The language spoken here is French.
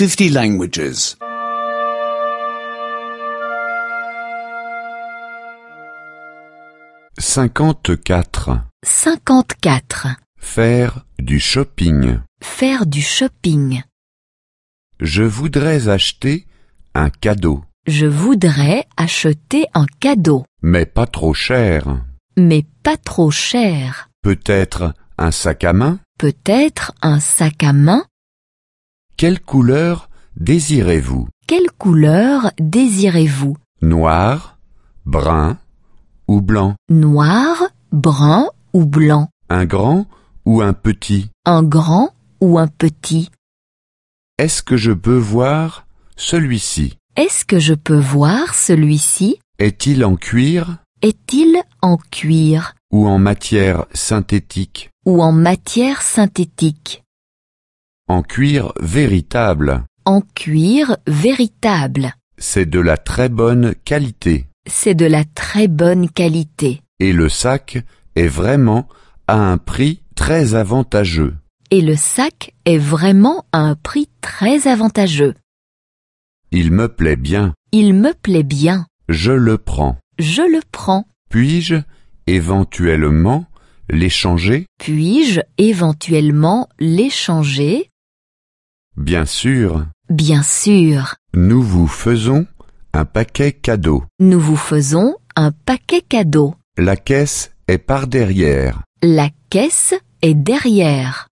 50 languages. 54. 54. Faire du shopping. Faire du shopping. Je voudrais acheter un cadeau, Je voudrais acheter un cadeau, mais pas trop cher. mais pas trop cher. Peut-être un sac à main Peut-être un sac à main. Quelle couleur désirez-vous? Quelle couleur désirez-vous? Noir, brun ou blanc? Noir, brun ou blanc? Un grand ou un petit? Un grand ou un petit? Est-ce que je peux voir celui-ci? Est-ce que je peux voir celui-ci? Est-il en cuir? Est-il en cuir? Ou en matière synthétique? Ou en matière synthétique? En cuir véritable. En cuir véritable. C'est de la très bonne qualité. C'est de la très bonne qualité. Et le sac est vraiment à un prix très avantageux. Et le sac est vraiment à un prix très avantageux. Il me plaît bien. Il me plaît bien. Je le prends. Je le prends. Puis-je éventuellement l'échanger? Puis-je éventuellement l'échanger? Bien sûr. Bien sûr. Nous vous faisons un paquet cadeau. Nous vous faisons un paquet cadeau. La caisse est par derrière. La caisse est derrière.